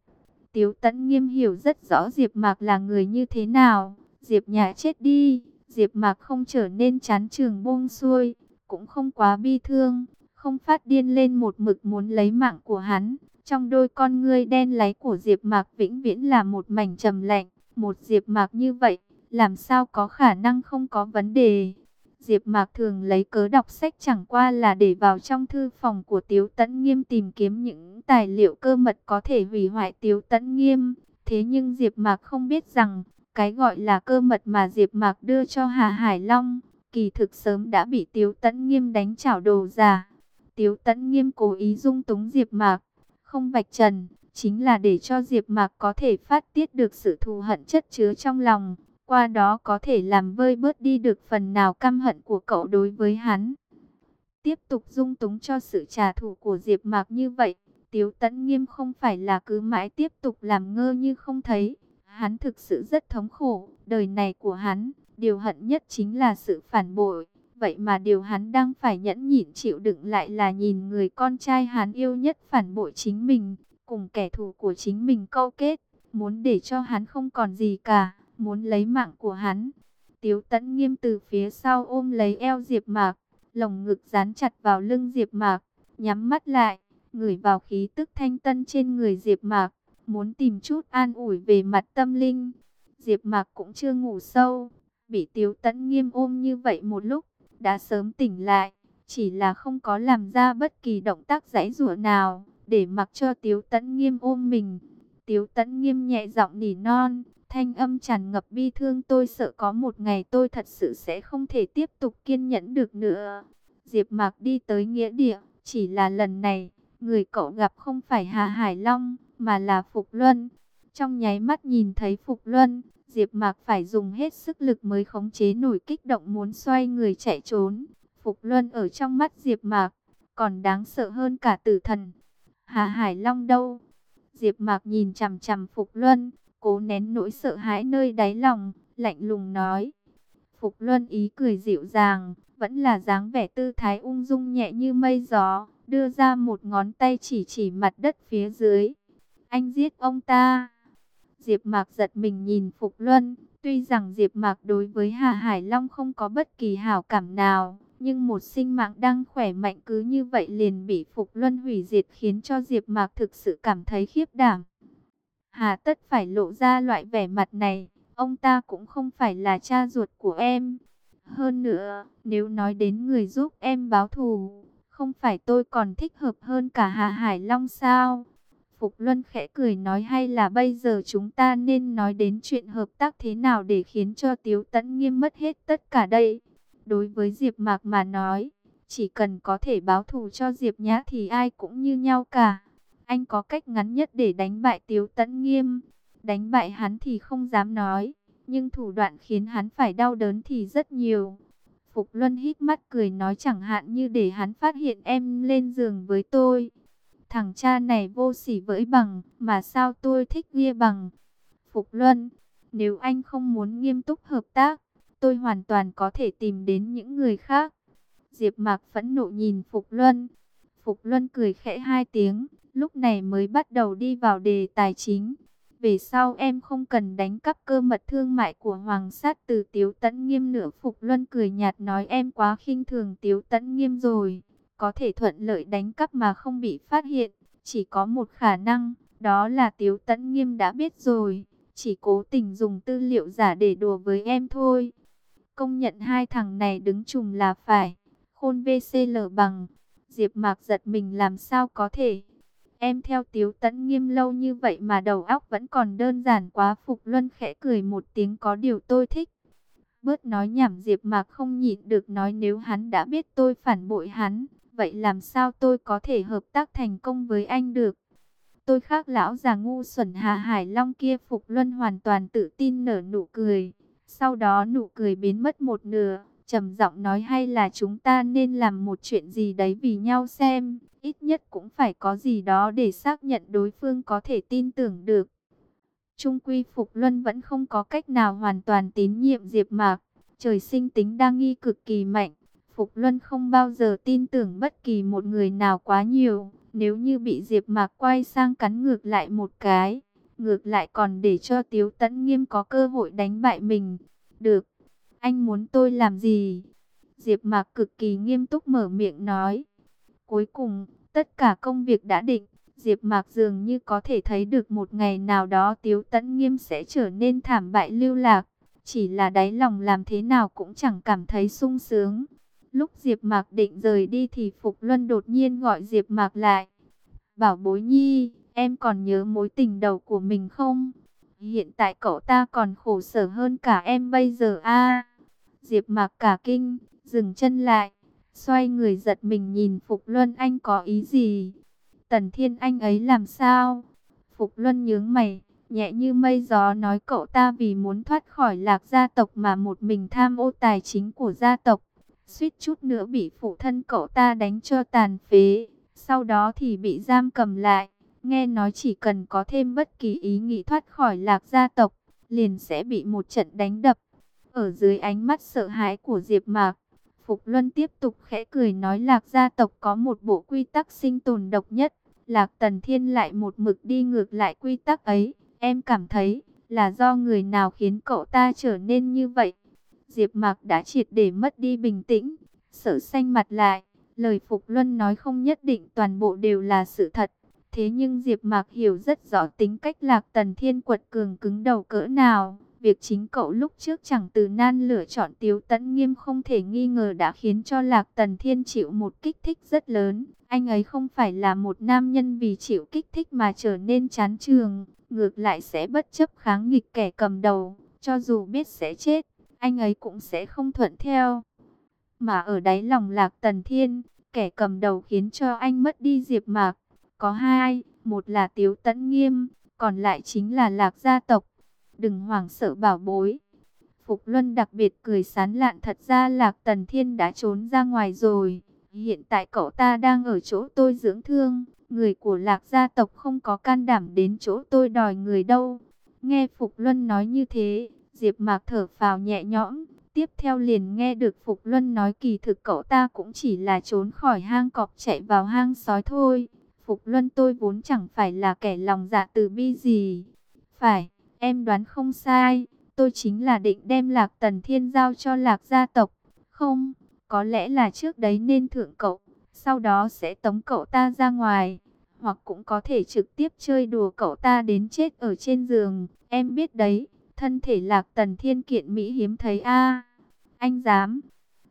Tiếu Tấn Nghiêm hiểu rất rõ Diệp Mạc là người như thế nào. Diệp nhà chết đi, Diệp Mạc không trở nên chán trường buông xuôi, cũng không quá bi thương, không phát điên lên một mực muốn lấy mạng của hắn. Trong đôi con ngươi đen láy của Diệp Mạc vĩnh viễn là một mảnh trầm lạnh, một Diệp Mạc như vậy, làm sao có khả năng không có vấn đề. Diệp Mạc thường lấy cớ đọc sách chẳng qua là để vào trong thư phòng của Tiếu Tấn Nghiêm tìm kiếm những tài liệu cơ mật có thể hủy hoại Tiếu Tấn Nghiêm. Thế nhưng Diệp Mạc không biết rằng, cái gọi là cơ mật mà Diệp Mạc đưa cho Hà Hải Long, kỳ thực sớm đã bị Tiếu Tấn Nghiêm đánh chảo đồ giả. Tiếu Tấn Nghiêm cố ý dung túng Diệp Mạc, không vạch trần, chính là để cho Diệp Mạc có thể phát tiết được sự thù hận chất chứa trong lòng, qua đó có thể làm vơi bớt đi được phần nào căm hận của cậu đối với hắn. Tiếp tục dung túng cho sự trả thù của Diệp Mạc như vậy, Tiếu Tấn Nghiêm không phải là cứ mãi tiếp tục làm ngơ như không thấy, hắn thực sự rất thống khổ, đời này của hắn, điều hận nhất chính là sự phản bội. Vậy mà điều hắn đang phải nhẫn nhịn chịu đựng lại là nhìn người con trai hắn yêu nhất phản bội chính mình, cùng kẻ thù của chính mình câu kết, muốn để cho hắn không còn gì cả, muốn lấy mạng của hắn. Tiếu tẫn nghiêm từ phía sau ôm lấy eo Diệp Mạc, lồng ngực dán chặt vào lưng Diệp Mạc, nhắm mắt lại, ngửi vào khí tức thanh tân trên người Diệp Mạc, muốn tìm chút an ủi về mặt tâm linh. Diệp Mạc cũng chưa ngủ sâu, bị Tiếu Tẫn nghiêm ôm như vậy một lúc, đã sớm tỉnh lại, chỉ là không có làm ra bất kỳ động tác giãy giụa nào, để mặc cho Tiếu Tẫn nghiêm ôm mình. Tiếu Tẫn nghiêm nhẹ giọng nỉ non, thanh âm tràn ngập bi thương tôi sợ có một ngày tôi thật sự sẽ không thể tiếp tục kiên nhẫn được nữa. Diệp Mạc đi tới nghĩa địa, chỉ là lần này, người cậu gặp không phải Hà Hải Long, mà là Phục Luân. Trong nháy mắt nhìn thấy Phục Luân, Diệp Mạc phải dùng hết sức lực mới khống chế nổi kích động muốn xoay người chạy trốn. Phục Luân ở trong mắt Diệp Mạc, còn đáng sợ hơn cả tử thần. Hà Hải Long đâu? Diệp Mạc nhìn chằm chằm Phục Luân, cố nén nỗi sợ hãi nơi đáy lòng, lạnh lùng nói. Phục Luân ý cười dịu dàng, vẫn là dáng vẻ tư thái ung dung nhẹ như mây gió, đưa ra một ngón tay chỉ chỉ mặt đất phía dưới. Anh giết ông ta. Diệp Mạc giật mình nhìn Phục Luân, tuy rằng Diệp Mạc đối với Hà Hải Long không có bất kỳ hảo cảm nào, nhưng một sinh mạng đang khỏe mạnh cứ như vậy liền bị Phục Luân hủy diệt khiến cho Diệp Mạc thực sự cảm thấy khiếp đảm. Hà tất phải lộ ra loại vẻ mặt này, ông ta cũng không phải là cha ruột của em. Hơn nữa, nếu nói đến người giúp em báo thù, không phải tôi còn thích hợp hơn cả Hà Hải Long sao? Phục Luân khẽ cười nói hay là bây giờ chúng ta nên nói đến chuyện hợp tác thế nào để khiến cho Tiếu Tấn nghiêm mất hết tất cả đây. Đối với Diệp Mạc mà nói, chỉ cần có thể báo thù cho Diệp Nhã thì ai cũng như nhau cả. Anh có cách ngắn nhất để đánh bại Tiếu Tấn Nghiêm. Đánh bại hắn thì không dám nói, nhưng thủ đoạn khiến hắn phải đau đớn thì rất nhiều. Phục Luân hít mắt cười nói chẳng hạn như để hắn phát hiện em lên giường với tôi. Thằng cha này vô sỉ với bằng, mà sao tôi thích ghia bằng. Phục Luân, nếu anh không muốn nghiêm túc hợp tác, tôi hoàn toàn có thể tìm đến những người khác. Diệp Mạc phẫn nộ nhìn Phục Luân. Phục Luân cười khẽ hai tiếng, lúc này mới bắt đầu đi vào đề tài chính. Về sau em không cần đánh cắp cơ mật thương mại của Hoàng sát từ Tiếu Tấn Nghiêm nữa. Phục Luân cười nhạt nói em quá khinh thường Tiếu Tấn Nghiêm rồi. Có thể thuận lợi đánh cắp mà không bị phát hiện. Chỉ có một khả năng, đó là Tiếu Tấn Nghiêm đã biết rồi. Chỉ cố tình dùng tư liệu giả để đùa với em thôi. Công nhận hai thằng này đứng chùm là phải. Khôn VCL bằng. Diệp Mạc giật mình làm sao có thể. Em theo Tiếu Tấn Nghiêm lâu như vậy mà đầu óc vẫn còn đơn giản quá. Phục Luân khẽ cười một tiếng có điều tôi thích. Bớt nói nhảm Diệp Mạc không nhịn được nói nếu hắn đã biết tôi phản bội hắn, vậy làm sao tôi có thể hợp tác thành công với anh được? Tôi khác lão già ngu xuẩn Hà Hải Long kia Phục Luân hoàn toàn tự tin nở nụ cười. Sau đó nụ cười biến mất một nửa, trầm giọng nói hay là chúng ta nên làm một chuyện gì đấy vì nhau xem, ít nhất cũng phải có gì đó để xác nhận đối phương có thể tin tưởng được. Trung quy Phục Luân vẫn không có cách nào hoàn toàn tín nhiệm Diệp Mạc, trời sinh tính đa nghi cực kỳ mạnh. Phục Luân không bao giờ tin tưởng bất kỳ một người nào quá nhiều, nếu như bị Diệp Mạc quay sang cắn ngược lại một cái, ngược lại còn để cho Tiếu Tấn Nghiêm có cơ hội đánh bại mình. Được, anh muốn tôi làm gì? Diệp Mạc cực kỳ nghiêm túc mở miệng nói. Cuối cùng, tất cả công việc đã định, Diệp Mạc dường như có thể thấy được một ngày nào đó Tiếu Tấn Nghiêm sẽ trở nên thảm bại lưu lạc. chỉ là đáy lòng làm thế nào cũng chẳng cảm thấy sung sướng. Lúc Diệp Mạc định rời đi thì Phục Luân đột nhiên gọi Diệp Mạc lại. Bảo bối nhi, em còn nhớ mối tình đầu của mình không? Hiện tại cậu ta còn khổ sở hơn cả em bây giờ a. Diệp Mạc cả kinh, dừng chân lại, xoay người giật mình nhìn Phục Luân anh có ý gì? Tần Thiên anh ấy làm sao? Phục Luân nhướng mày, nhẹ như mây gió nói cậu ta vì muốn thoát khỏi lạc gia tộc mà một mình tham ô tài chính của gia tộc. Suýt chút nữa bị phụ thân cậu ta đánh cho tàn phế, sau đó thì bị giam cầm lại. Nghe nói chỉ cần có thêm bất kỳ ý nghĩ thoát khỏi lạc gia tộc, liền sẽ bị một trận đánh đập. Ở dưới ánh mắt sợ hãi của Diệp Mạc, Phục Luân tiếp tục khẽ cười nói lạc gia tộc có một bộ quy tắc sinh tồn độc nhất. Lạc Tần Thiên lại một mực đi ngược lại quy tắc ấy. Em cảm thấy là do người nào khiến cậu ta trở nên như vậy. Diệp Mạc đã triệt để mất đi bình tĩnh, sợ xanh mặt lại. Lời Phục Luân nói không nhất định toàn bộ đều là sự thật. Thế nhưng Diệp Mạc hiểu rất rõ tính cách Lạc Tần Thiên quật cường cứng đầu cỡ nào. Việc chính cậu lúc trước chẳng từ nan lựa chọn Tiếu Tấn Nghiêm không thể nghi ngờ đã khiến cho Lạc Tần Thiên chịu một kích thích rất lớn. Anh ấy không phải là một nam nhân vì chịu kích thích mà trở nên chán trường, ngược lại sẽ bất chấp kháng nghịch kẻ cầm đầu, cho dù biết sẽ chết, anh ấy cũng sẽ không thuận theo. Mà ở đáy lòng Lạc Tần Thiên, kẻ cầm đầu khiến cho anh mất đi Diệp Mạc, có hai, một là Tiếu Tấn Nghiêm, còn lại chính là Lạc gia tộc. Đừng hoảng sợ bảo bối. Phục Luân đặc biệt cười sán lạn thật ra Lạc Tần Thiên đã trốn ra ngoài rồi. Hiện tại cậu ta đang ở chỗ tôi dưỡng thương. Người của Lạc gia tộc không có can đảm đến chỗ tôi đòi người đâu. Nghe Phục Luân nói như thế, Diệp Mạc thở phào nhẹ nhõm. Tiếp theo liền nghe được Phục Luân nói kỳ thực cậu ta cũng chỉ là trốn khỏi hang cọp chạy vào hang sói thôi. Phục Luân tôi vốn chẳng phải là kẻ lòng dạ từ bi gì. Phải, em đoán không sai, tôi chính là định đem Lạc Tần Thiên giao cho Lạc gia tộc. Không, có lẽ là trước đấy nên thượng cậu, sau đó sẽ tống cậu ta ra ngoài. Hoặc cũng có thể trực tiếp chơi đùa cậu ta đến chết ở trên giường. Em biết đấy, thân thể Lạc Tần Thiên kiện Mỹ hiếm thấy a Anh dám...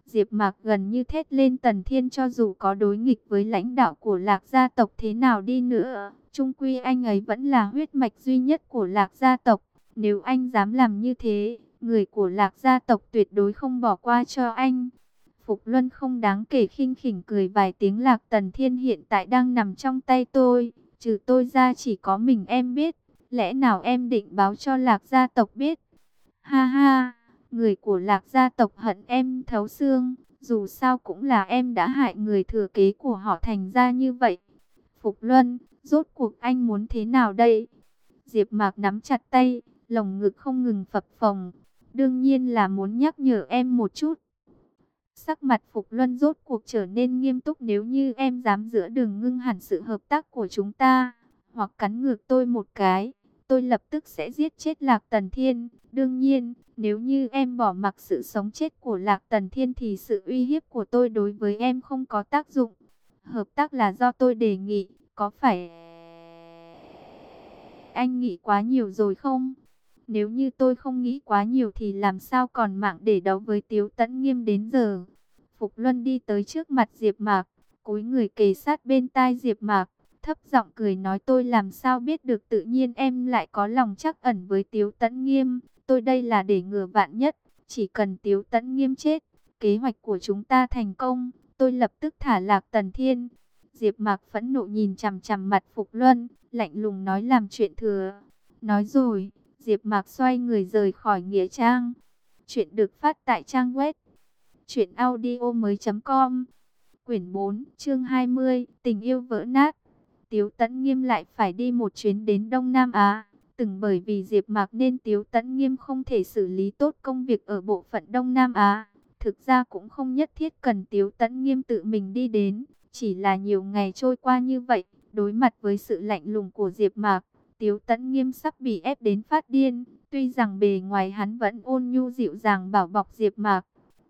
Diệp Mạc gần như thét lên Tần Thiên cho dù có đối nghịch với lãnh đạo của Lạc gia tộc thế nào đi nữa, trung quy anh ấy vẫn là huyết mạch duy nhất của Lạc gia tộc. Nếu anh dám làm như thế, người của Lạc gia tộc tuyệt đối không bỏ qua cho anh. Phục Luân không đáng kể khinh khỉnh cười vài tiếng Lạc Tần Thiên hiện tại đang nằm trong tay tôi, trừ tôi ra chỉ có mình em biết, lẽ nào em định báo cho Lạc gia tộc biết? Ha ha! Người của lạc gia tộc hận em thấu xương, dù sao cũng là em đã hại người thừa kế của họ thành ra như vậy. Phục Luân, rốt cuộc anh muốn thế nào đây? Diệp Mạc nắm chặt tay, lồng ngực không ngừng phập phồng. Đương nhiên là muốn nhắc nhở em một chút. Sắc mặt Phục Luân rốt cuộc trở nên nghiêm túc nếu như em dám giữa đường ngưng hẳn sự hợp tác của chúng ta, hoặc cắn ngược tôi một cái, tôi lập tức sẽ giết chết Lạc Tần Thiên. Đương nhiên, nếu như em bỏ mặc sự sống chết của Lạc Tần Thiên thì sự uy hiếp của tôi đối với em không có tác dụng. Hợp tác là do tôi đề nghị, có phải anh nghĩ quá nhiều rồi không? Nếu như tôi không nghĩ quá nhiều thì làm sao còn mạng để đấu với Tiếu Tấn Nghiêm đến giờ? Phục Luân đi tới trước mặt Diệp Mạc, cúi người kề sát bên tai Diệp Mạc, thấp giọng cười nói tôi làm sao biết được tự nhiên em lại có lòng chắc ẩn với Tiếu Tấn Nghiêm. Tôi đây là để ngừa vạn nhất, chỉ cần Tiếu Tấn Nghiêm chết, kế hoạch của chúng ta thành công, tôi lập tức thả lạc Tần Thiên. Diệp Mạc phẫn nộ nhìn chằm chằm mặt Phục Luân, lạnh lùng nói làm chuyện thừa. Nói rồi, Diệp Mạc xoay người rời khỏi nghĩa trang. Chuyện được phát tại trang web truyệnaudiomoi.com. Quyển 4, chương 20, tình yêu vỡ nát. Tiếu Tấn Nghiêm lại phải đi một chuyến đến Đông Nam Á. Từng bởi vì Diệp Mạc nên Tiếu Tấn Nghiêm không thể xử lý tốt công việc ở bộ phận Đông Nam Á. Thực ra cũng không nhất thiết cần Tiếu Tấn Nghiêm tự mình đi đến, chỉ là nhiều ngày trôi qua như vậy, đối mặt với sự lạnh lùng của Diệp Mạc, Tiếu Tấn Nghiêm sắp bị ép đến phát điên, tuy rằng bề ngoài hắn vẫn ôn nhu dịu dàng bảo bọc Diệp Mạc.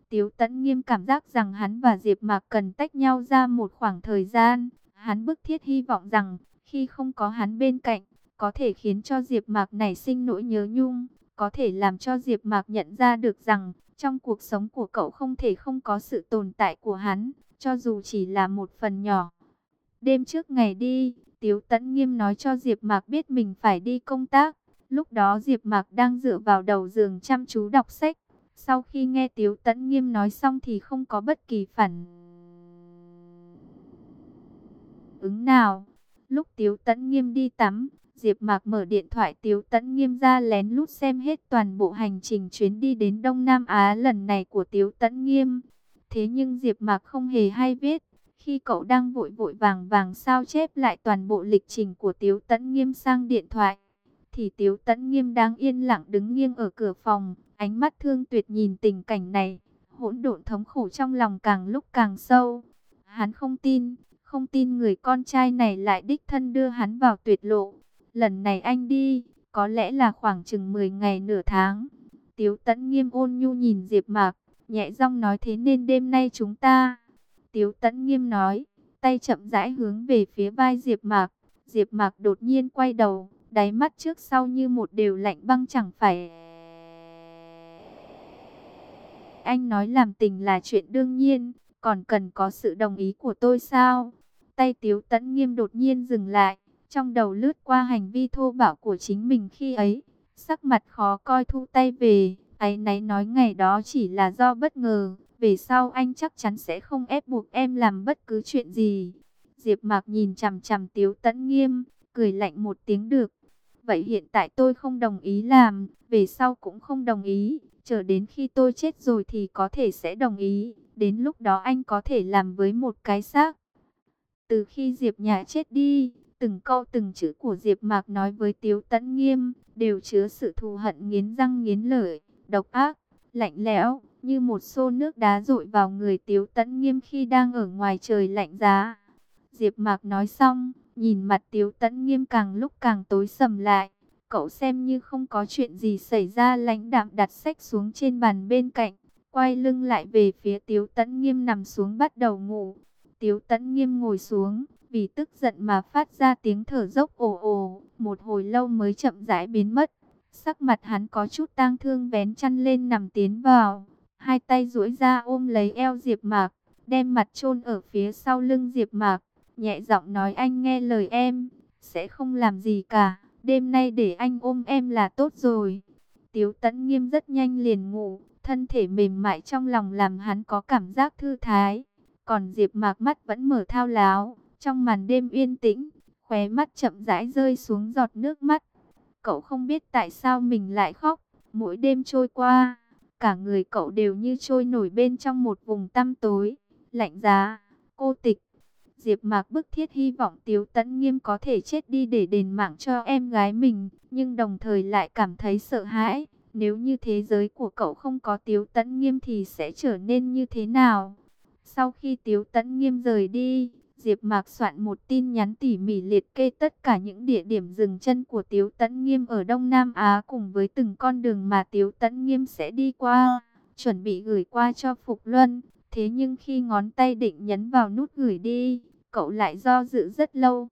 Tiếu Tấn Nghiêm cảm giác rằng hắn và Diệp Mạc cần tách nhau ra một khoảng thời gian, hắn bức thiết hy vọng rằng khi không có hắn bên cạnh, có thể khiến cho Diệp Mạc nảy sinh nỗi nhớ nhung, có thể làm cho Diệp Mạc nhận ra được rằng trong cuộc sống của cậu không thể không có sự tồn tại của hắn, cho dù chỉ là một phần nhỏ. Đêm trước ngày đi, Tiếu Tấn Nghiêm nói cho Diệp Mạc biết mình phải đi công tác. Lúc đó Diệp Mạc đang dựa vào đầu giường chăm chú đọc sách. Sau khi nghe Tiếu Tấn Nghiêm nói xong thì không có bất kỳ phản ứng nào. Lúc Tiếu Tấn Nghiêm đi tắm, Diệp Mạc mở điện thoại Tiếu Tấn Nghiêm ra lén lút xem hết toàn bộ hành trình chuyến đi đến Đông Nam Á lần này của Tiếu Tấn Nghiêm. Thế nhưng Diệp Mạc không hề hay biết, khi cậu đang vội vội vàng vàng sao chép lại toàn bộ lịch trình của Tiếu Tấn Nghiêm sang điện thoại, thì Tiếu Tấn Nghiêm đang yên lặng đứng nghiêng ở cửa phòng, ánh mắt thương tuyệt nhìn tình cảnh này, hỗn độn thống khổ trong lòng càng lúc càng sâu. Hắn không tin, không tin người con trai này lại đích thân đưa hắn vào tuyệt lộ. Lần này anh đi, có lẽ là khoảng chừng 10 ngày nửa tháng. Tiếu tẫn Nghiêm ôn nhu nhìn Diệp Mạc, nhẹ giọng nói thế nên đêm nay chúng ta Tiếu tẫn Nghiêm nói, tay chậm rãi hướng về phía vai Diệp Mạc. Diệp Mạc đột nhiên quay đầu, đáy mắt trước sau như một đều lạnh băng chẳng phải. Anh nói làm tình là chuyện đương nhiên, còn cần có sự đồng ý của tôi sao? Tay Tiếu Tấn Nghiêm đột nhiên dừng lại, trong đầu lướt qua hành vi thô bạo của chính mình khi ấy, sắc mặt khó coi thu tay về, ấy nãy nói ngày đó chỉ là do bất ngờ, về sau anh chắc chắn sẽ không ép buộc em làm bất cứ chuyện gì. Diệp Mạc nhìn chằm chằm Tiếu Tấn Nghiêm, cười lạnh một tiếng được. Vậy hiện tại tôi không đồng ý làm, về sau cũng không đồng ý, chờ đến khi tôi chết rồi thì có thể sẽ đồng ý, đến lúc đó anh có thể làm với một cái xác. Từ khi Diệp Nhã chết đi, từng câu từng chữ của Diệp Mạc nói với Tiếu Tấn Nghiêm đều chứa sự thù hận nghiến răng nghiến lợi, độc ác, lạnh lẽo như một xô nước đá rội vào người Tiếu Tấn Nghiêm khi đang ở ngoài trời lạnh giá. Diệp Mạc nói xong, nhìn mặt Tiếu Tấn Nghiêm càng lúc càng tối sầm lại. Cậu xem như không có chuyện gì xảy ra lãnh đạm đặt sách xuống trên bàn bên cạnh, quay lưng lại về phía Tiếu Tấn Nghiêm nằm xuống bắt đầu ngủ. Tiếu Tấn Nghiêm ngồi xuống, vì tức giận mà phát ra tiếng thở dốc ồ ồ, một hồi lâu mới chậm rãi biến mất. Sắc mặt hắn có chút tang thương vén chăn lên nằm tiến vào, hai tay duỗi ra ôm lấy eo Diệp Mạc, đem mặt chôn ở phía sau lưng Diệp Mạc, nhẹ giọng nói anh nghe lời em, sẽ không làm gì cả, đêm nay để anh ôm em là tốt rồi. Tiếu Tấn Nghiêm rất nhanh liền ngủ, thân thể mềm mại trong lòng làm hắn có cảm giác thư thái, còn Diệp Mạc mắt vẫn mở thao láo, trong màn đêm yên tĩnh, khóe mắt chậm rãi rơi xuống giọt nước mắt. Cậu không biết tại sao mình lại khóc, mỗi đêm trôi qua Cả người cậu đều như trôi nổi bên trong một vùng tăm tối, lạnh giá, cô tịch. Diệp Mạc bức thiết hy vọng Tiếu Tấn Nghiêm có thể chết đi để đền mạng cho em gái mình, nhưng đồng thời lại cảm thấy sợ hãi. Nếu như thế giới của cậu không có Tiếu Tấn Nghiêm thì sẽ trở nên như thế nào? Sau khi Tiếu Tấn Nghiêm rời đi, Diệp Mạc soạn một tin nhắn tỉ mỉ liệt kê tất cả những địa điểm dừng chân của Tiếu Tấn Nghiêm ở Đông Nam Á cùng với từng con đường mà Tiếu Tấn Nghiêm sẽ đi qua, chuẩn bị gửi qua cho Phục Luân. Thế nhưng khi ngón tay định nhấn vào nút gửi đi, cậu lại do dự rất lâu.